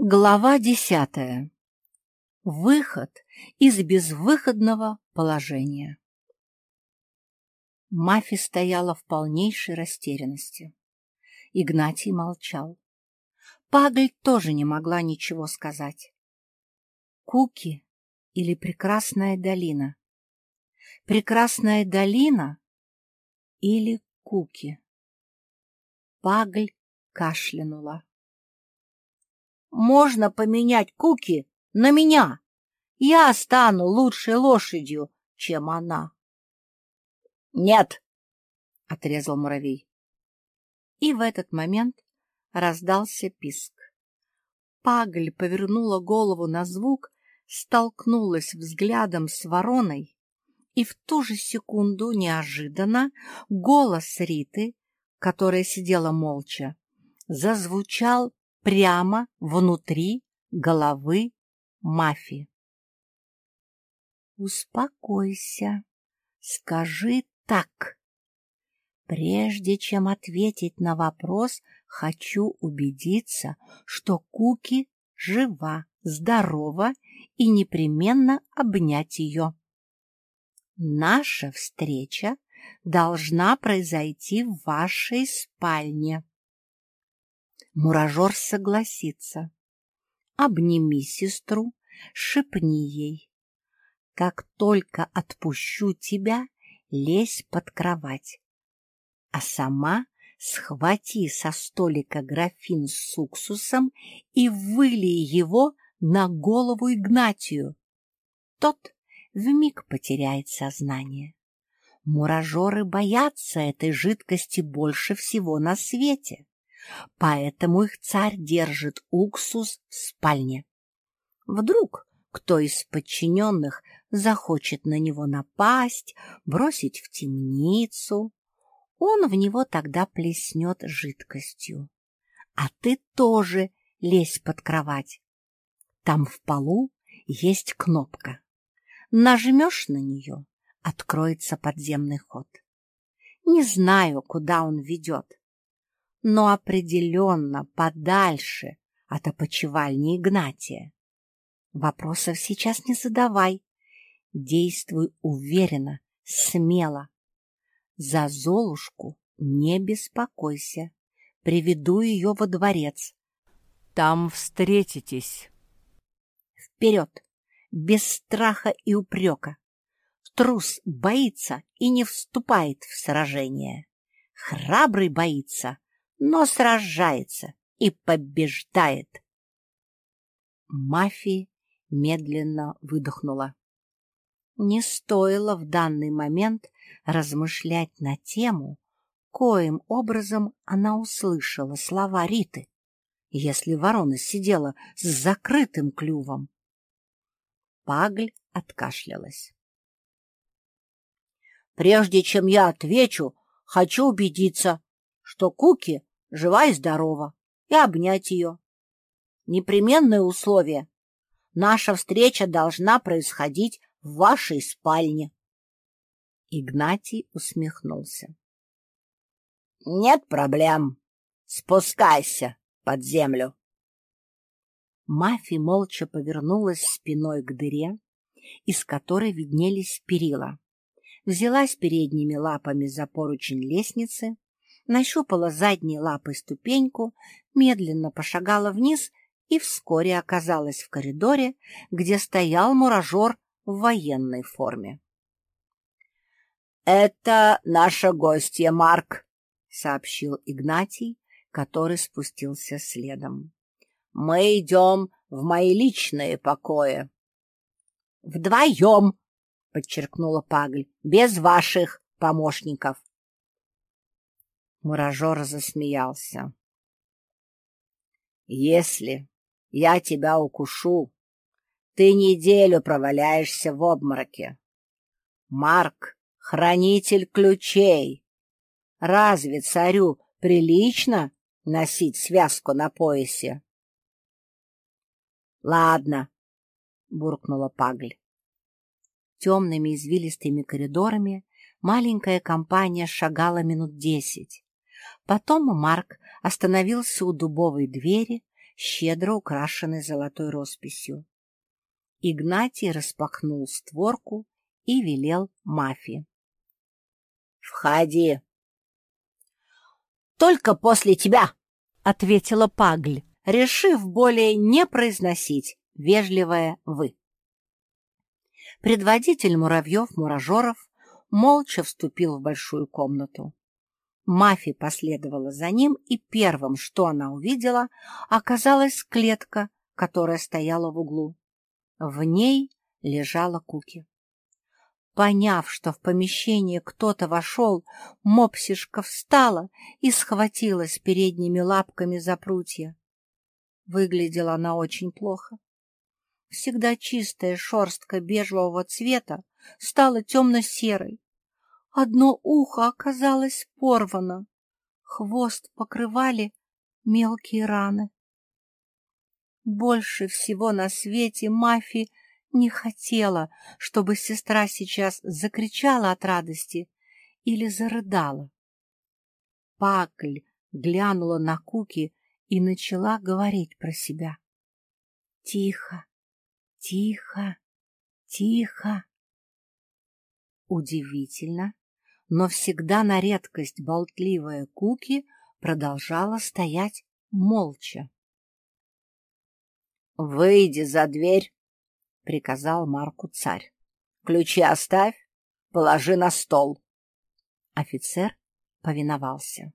Глава десятая. Выход из безвыходного положения. Мафи стояла в полнейшей растерянности. Игнатий молчал. Пагль тоже не могла ничего сказать. Куки или Прекрасная долина? Прекрасная долина или Куки? Пагль кашлянула. Можно поменять Куки на меня. Я стану лучшей лошадью, чем она. — Нет, — отрезал муравей. И в этот момент раздался писк. Пагль повернула голову на звук, столкнулась взглядом с вороной, и в ту же секунду неожиданно голос Риты, которая сидела молча, зазвучал прямо внутри головы мафии. Успокойся, скажи так. Прежде чем ответить на вопрос, хочу убедиться, что Куки жива, здорова и непременно обнять ее. Наша встреча должна произойти в вашей спальне. Муражер согласится. Обними сестру, шепни ей. Как только отпущу тебя, лезь под кровать. А сама схвати со столика графин с уксусом и вылей его на голову Игнатию. Тот вмиг потеряет сознание. Муражеры боятся этой жидкости больше всего на свете. Поэтому их царь держит уксус в спальне. Вдруг кто из подчиненных захочет на него напасть, бросить в темницу, он в него тогда плеснет жидкостью. А ты тоже лезь под кровать. Там в полу есть кнопка. Нажмешь на нее, откроется подземный ход. Не знаю, куда он ведет, но определенно подальше от опочивальни Игнатия. Вопросов сейчас не задавай. Действуй уверенно, смело. За Золушку не беспокойся. Приведу ее во дворец. Там встретитесь. Вперед, без страха и упрека. Трус боится и не вступает в сражение. Храбрый боится, но сражается и побеждает. Мафия медленно выдохнула. Не стоило в данный момент размышлять на тему, коим образом она услышала слова Риты, если ворона сидела с закрытым клювом. Пагль откашлялась. «Прежде чем я отвечу, хочу убедиться, что Куки жива и здорова, и обнять ее. Непременное условие. Наша встреча должна происходить в вашей спальне. Игнатий усмехнулся. — Нет проблем. Спускайся под землю. Мафи молча повернулась спиной к дыре, из которой виднелись перила. Взялась передними лапами за поручень лестницы, нащупала задней лапой ступеньку, медленно пошагала вниз и вскоре оказалась в коридоре, где стоял муражер в военной форме. — Это наша гостья, Марк, — сообщил Игнатий, который спустился следом. — Мы идем в мои личные покои. — Вдвоем, — подчеркнула Пагль, — без ваших помощников. Муражер засмеялся. «Если я тебя укушу, ты неделю проваляешься в обмороке. Марк — хранитель ключей. Разве царю прилично носить связку на поясе?» «Ладно», — буркнула Пагль. Темными извилистыми коридорами маленькая компания шагала минут десять. Потом Марк остановился у дубовой двери, щедро украшенный золотой росписью. Игнатий распахнул створку и велел Мафи. — Входи. — Только после тебя, — ответила Пагль, решив более не произносить вежливое «вы». Предводитель муравьев-муражеров молча вступил в большую комнату. Мафи последовала за ним, и первым, что она увидела, оказалась клетка, которая стояла в углу. В ней лежала Куки. Поняв, что в помещение кто-то вошел, мопсишка встала и схватилась передними лапками за прутья. Выглядела она очень плохо. Всегда чистая шерстка бежевого цвета стала темно-серой. Одно ухо оказалось порвано, хвост покрывали мелкие раны. Больше всего на свете Мафи не хотела, чтобы сестра сейчас закричала от радости или зарыдала. Пакль глянула на Куки и начала говорить про себя. «Тихо, тихо, тихо!» Удивительно, но всегда на редкость болтливая Куки продолжала стоять молча. «Выйди за дверь!» — приказал Марку царь. «Ключи оставь, положи на стол». Офицер повиновался.